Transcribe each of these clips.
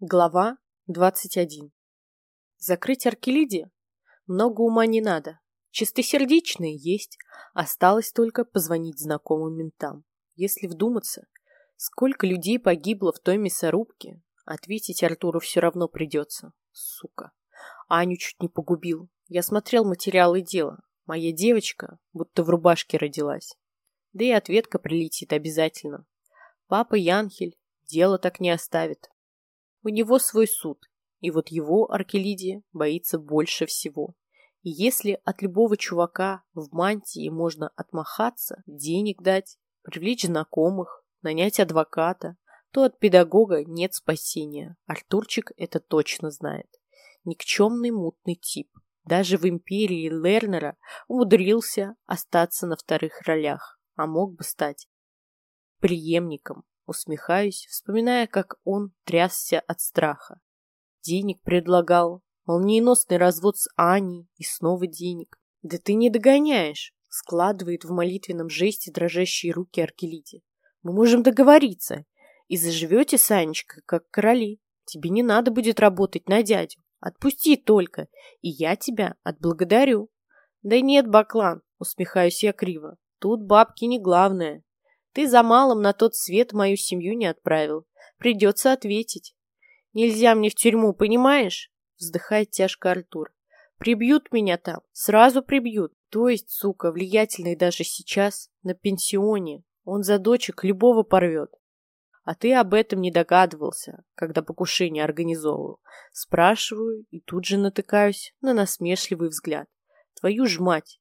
Глава 21 Закрыть Аркелиде? Много ума не надо. Чистосердечные есть. Осталось только позвонить знакомым ментам. Если вдуматься, сколько людей погибло в той мясорубке, ответить Артуру все равно придется. Сука. Аню чуть не погубил. Я смотрел материалы дела. Моя девочка будто в рубашке родилась. Да и ответка прилетит обязательно. Папа Янхель дело так не оставит. У него свой суд, и вот его Аркелидия боится больше всего. И если от любого чувака в мантии можно отмахаться, денег дать, привлечь знакомых, нанять адвоката, то от педагога нет спасения. Артурчик это точно знает. Никчемный мутный тип. Даже в империи Лернера умудрился остаться на вторых ролях, а мог бы стать преемником Усмехаюсь, вспоминая, как он трясся от страха. Денег предлагал, молниеносный развод с Аней и снова денег. Да ты не догоняешь, складывает в молитвенном жесте дрожащие руки Аркелиде. Мы можем договориться, и заживете с Анечкой, как короли. Тебе не надо будет работать на дядю. Отпусти только, и я тебя отблагодарю. Да нет, Баклан, усмехаюсь я криво. Тут бабки не главное. Ты за малым на тот свет мою семью не отправил. Придется ответить. Нельзя мне в тюрьму, понимаешь? Вздыхает тяжко Артур. Прибьют меня там, сразу прибьют. То есть, сука, влиятельный даже сейчас, на пенсионе. Он за дочек любого порвет. А ты об этом не догадывался, когда покушение организовывал. Спрашиваю и тут же натыкаюсь на насмешливый взгляд. Твою ж мать!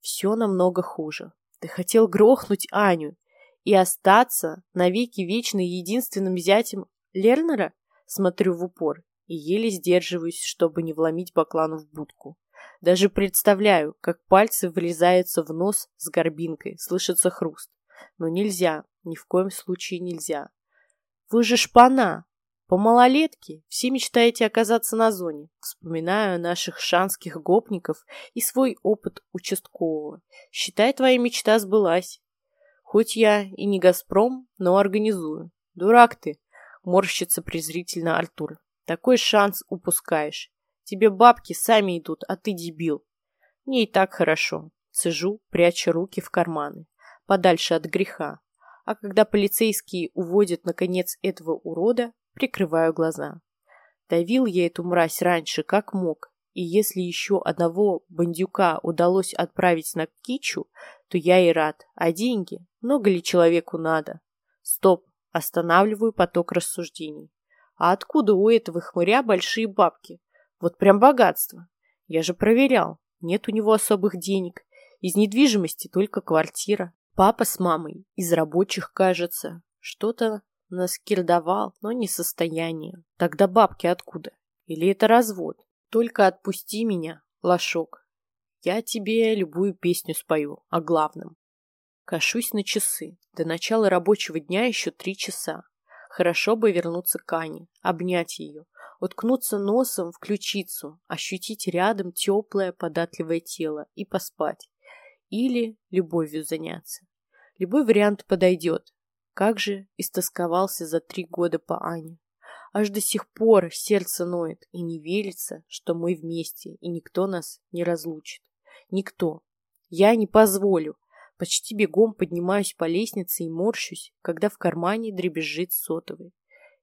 Все намного хуже. Ты хотел грохнуть Аню, и остаться навеки вечной единственным зятем Лернера? Смотрю в упор и еле сдерживаюсь, чтобы не вломить баклану в будку. Даже представляю, как пальцы вылезаются в нос с горбинкой, слышится хруст. Но нельзя, ни в коем случае нельзя. Вы же шпана! По малолетке все мечтаете оказаться на зоне. Вспоминаю наших шанских гопников и свой опыт участкового. Считай, твоя мечта сбылась. Хоть я и не Газпром, но организую. Дурак ты, морщится презрительно Артур. Такой шанс упускаешь. Тебе бабки сами идут, а ты дебил. Мне и так хорошо. Цежу, пряча руки в карманы, подальше от греха. А когда полицейские уводят, наконец, этого урода, прикрываю глаза. Давил я эту мразь раньше, как мог, и если еще одного бандюка удалось отправить на Кичу, то я и рад. А деньги? Много ли человеку надо? Стоп, останавливаю поток рассуждений. А откуда у этого хмыря большие бабки? Вот прям богатство. Я же проверял. Нет у него особых денег. Из недвижимости только квартира. Папа с мамой. Из рабочих, кажется. Что-то наскирдовал, но не состояние. Тогда бабки откуда? Или это развод? Только отпусти меня, лошок. Я тебе любую песню спою о главном. Кашусь на часы. До начала рабочего дня еще три часа. Хорошо бы вернуться к Ане, обнять ее, уткнуться носом в ключицу, ощутить рядом теплое, податливое тело и поспать. Или любовью заняться. Любой вариант подойдет. Как же истосковался за три года по Ане. Аж до сих пор сердце ноет и не верится, что мы вместе, и никто нас не разлучит. Никто. Я не позволю, Почти бегом поднимаюсь по лестнице и морщусь, когда в кармане дребезжит сотовый.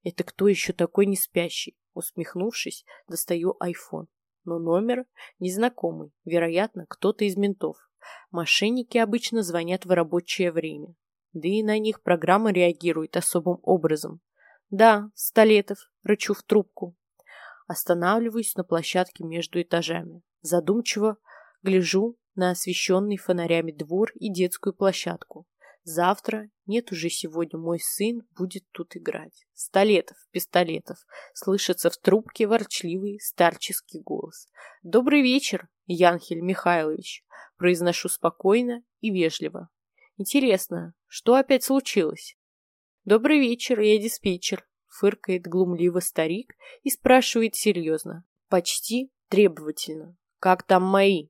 Это кто еще такой не спящий? Усмехнувшись, достаю айфон. Но номер незнакомый, вероятно, кто-то из ментов. Мошенники обычно звонят в рабочее время. Да и на них программа реагирует особым образом. Да, Столетов, рычу в трубку. Останавливаюсь на площадке между этажами. Задумчиво гляжу на освещенный фонарями двор и детскую площадку. Завтра, нет уже сегодня, мой сын будет тут играть. Столетов, пистолетов, слышится в трубке ворчливый старческий голос. Добрый вечер, Янхель Михайлович, произношу спокойно и вежливо. Интересно, что опять случилось? Добрый вечер, я диспетчер, фыркает глумливо старик и спрашивает серьезно, почти требовательно. Как там мои?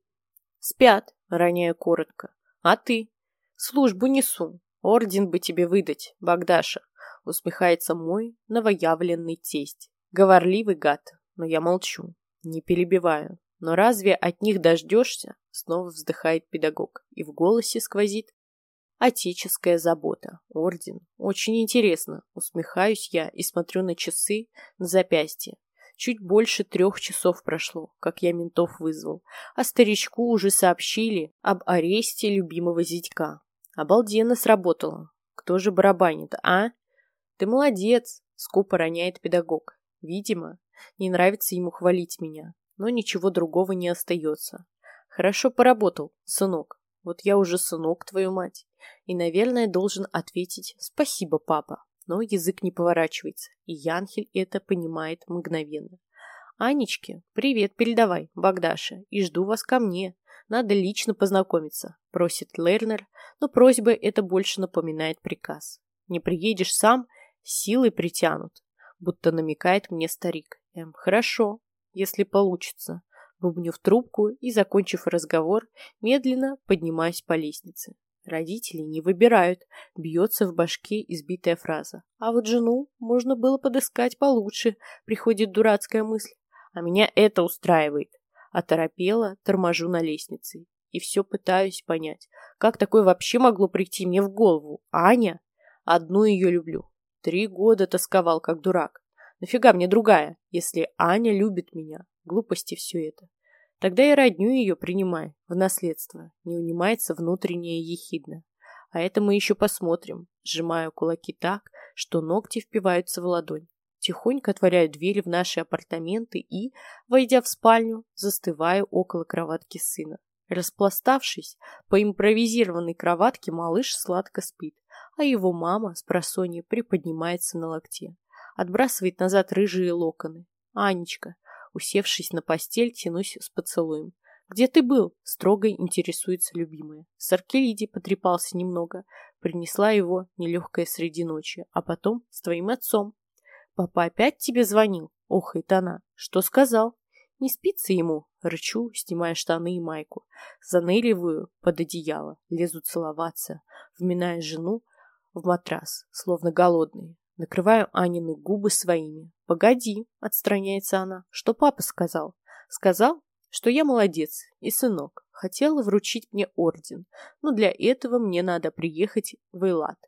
Спят, роняя коротко. А ты? Службу несу. Орден бы тебе выдать, Богдаша, усмехается мой новоявленный тесть. Говорливый гад, но я молчу, не перебиваю. Но разве от них дождешься? Снова вздыхает педагог, и в голосе сквозит отеческая забота. Орден. Очень интересно. Усмехаюсь я и смотрю на часы на запястье. Чуть больше трех часов прошло, как я ментов вызвал, а старичку уже сообщили об аресте любимого зятька. Обалденно сработало. Кто же барабанит, а? Ты молодец, скупо роняет педагог. Видимо, не нравится ему хвалить меня, но ничего другого не остается. Хорошо поработал, сынок. Вот я уже сынок, твою мать. И, наверное, должен ответить «Спасибо, папа» но язык не поворачивается, и Янхель это понимает мгновенно. «Анечке, привет передавай, Богдаша, и жду вас ко мне. Надо лично познакомиться», — просит Лернер, но просьба это больше напоминает приказ. «Не приедешь сам, силой притянут», — будто намекает мне старик. «Эм, хорошо, если получится». Бубню в трубку и, закончив разговор, медленно поднимаюсь по лестнице. Родители не выбирают, бьется в башке избитая фраза. А вот жену можно было подыскать получше, приходит дурацкая мысль. А меня это устраивает. Оторопела, торможу на лестнице. И все пытаюсь понять, как такое вообще могло прийти мне в голову. Аня? Одну ее люблю. Три года тосковал, как дурак. Нафига мне другая, если Аня любит меня? Глупости все это. Тогда и родню ее принимай в наследство. Не унимается внутреннее ехидно. А это мы еще посмотрим. Сжимаю кулаки так, что ногти впиваются в ладонь. Тихонько отворяю двери в наши апартаменты и, войдя в спальню, застываю около кроватки сына. Распластавшись по импровизированной кроватке, малыш сладко спит, а его мама с просонья приподнимается на локте. Отбрасывает назад рыжие локоны. «Анечка, Усевшись на постель, тянусь с поцелуем. «Где ты был?» — строго интересуется любимая. С Аркелиди потрепался немного. Принесла его нелегкая среди ночи. А потом с твоим отцом. «Папа опять тебе звонил?» — охает она. «Что сказал?» «Не спится ему?» — рычу, снимая штаны и майку. Заныриваю под одеяло, лезу целоваться, вминая жену в матрас, словно голодный. Накрываю Анины губы своими. «Погоди», — отстраняется она. «Что папа сказал?» «Сказал, что я молодец и сынок. Хотела вручить мне орден, но для этого мне надо приехать в Эйлат.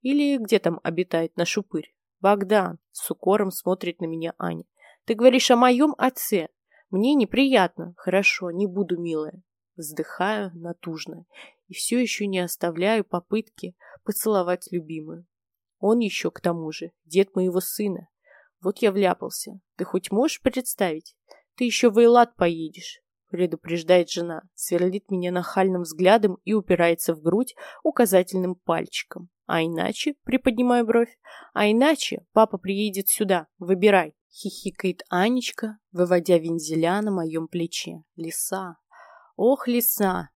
Или где там обитает наш упырь? Богдан, с укором смотрит на меня Аня. Ты говоришь о моем отце. Мне неприятно. Хорошо, не буду, милая. Вздыхаю натужно и все еще не оставляю попытки поцеловать любимую. Он еще, к тому же, дед моего сына. Вот я вляпался. Ты хоть можешь представить? Ты еще в Эйлат поедешь, предупреждает жена, сверлит меня нахальным взглядом и упирается в грудь указательным пальчиком. А иначе, приподнимаю бровь, а иначе папа приедет сюда, выбирай. Хихикает Анечка, выводя вензеля на моем плече. Лиса. Ох, лиса,